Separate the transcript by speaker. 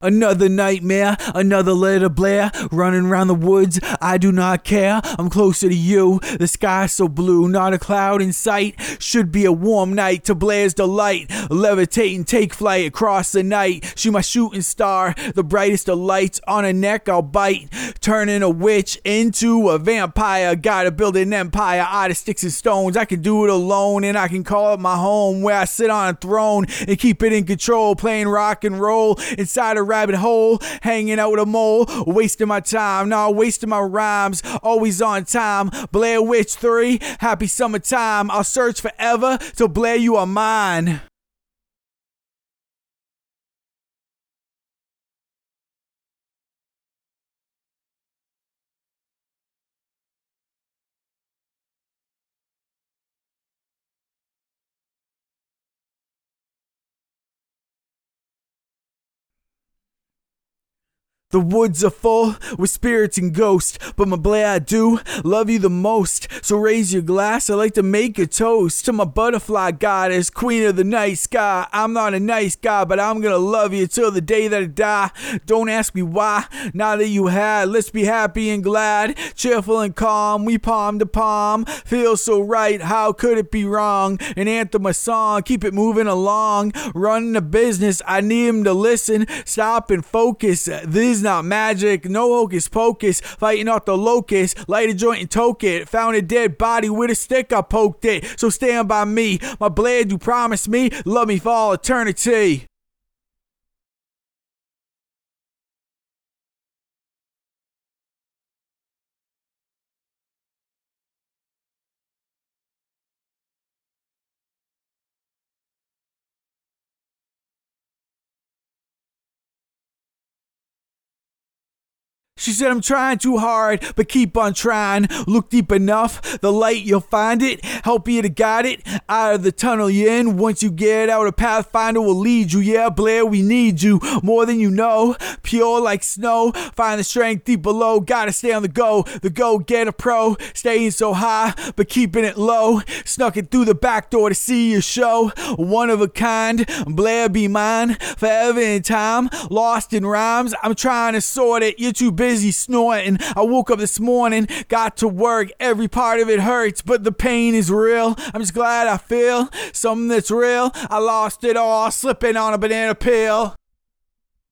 Speaker 1: Another nightmare, another letter Blair, running around the woods. I do not care. I'm closer to you. The sky's so blue, not a cloud in sight. Should be a warm night to Blair's delight. Levitating, take flight across the night. She my shooting star, the brightest of lights. On her neck, I'll bite. Turning a witch into a vampire. Gotta build an empire out of sticks and stones. I can do it alone, and I can call it my home where I sit on a throne and keep it in control. Playing rock and roll inside a rabbit hole, hanging out with a mole, wasting my time, nah, wasting my rhymes, always on time. Blair Witch 3, happy summertime. I'll search forever till Blair, you are mine. The woods are full with spirits and ghosts, but my Blair, I do love you the most. So raise your glass, I like to make a toast to my butterfly goddess, queen of the night sky. I'm not a nice guy, but I'm gonna love you till the day that I die. Don't ask me why, now that you had, let's be happy and glad, cheerful and calm. We palm to palm, feel so right, how could it be wrong? An anthem, a song, keep it moving along. Running a business, I need him to listen, stop and focus. This is not magic, no hocus pocus. Fighting off the locust, light a joint and toke it. Found a dead body with a stick, I poked it. So stand by me, my blade, you promised me, love me for all eternity. She said, I'm trying too hard, but keep on trying. Look deep enough, the light, you'll find it. Help you to guide it out of the tunnel you're in. Once you get out, a pathfinder will lead you. Yeah, Blair, we need you more than you know. Pure like snow, find the strength deep below. Gotta stay on the go, the go get a pro. Staying so high, but keeping it low. Snuck it through the back door to see your show. One of a kind, Blair be mine. Forever in time, lost in rhymes. I'm trying to sort it. You're too busy snorting. I woke up this morning, got to work. Every part of it hurts, but the pain is real. I'm just glad I feel something that's real. I lost it all, slipping on a banana peel.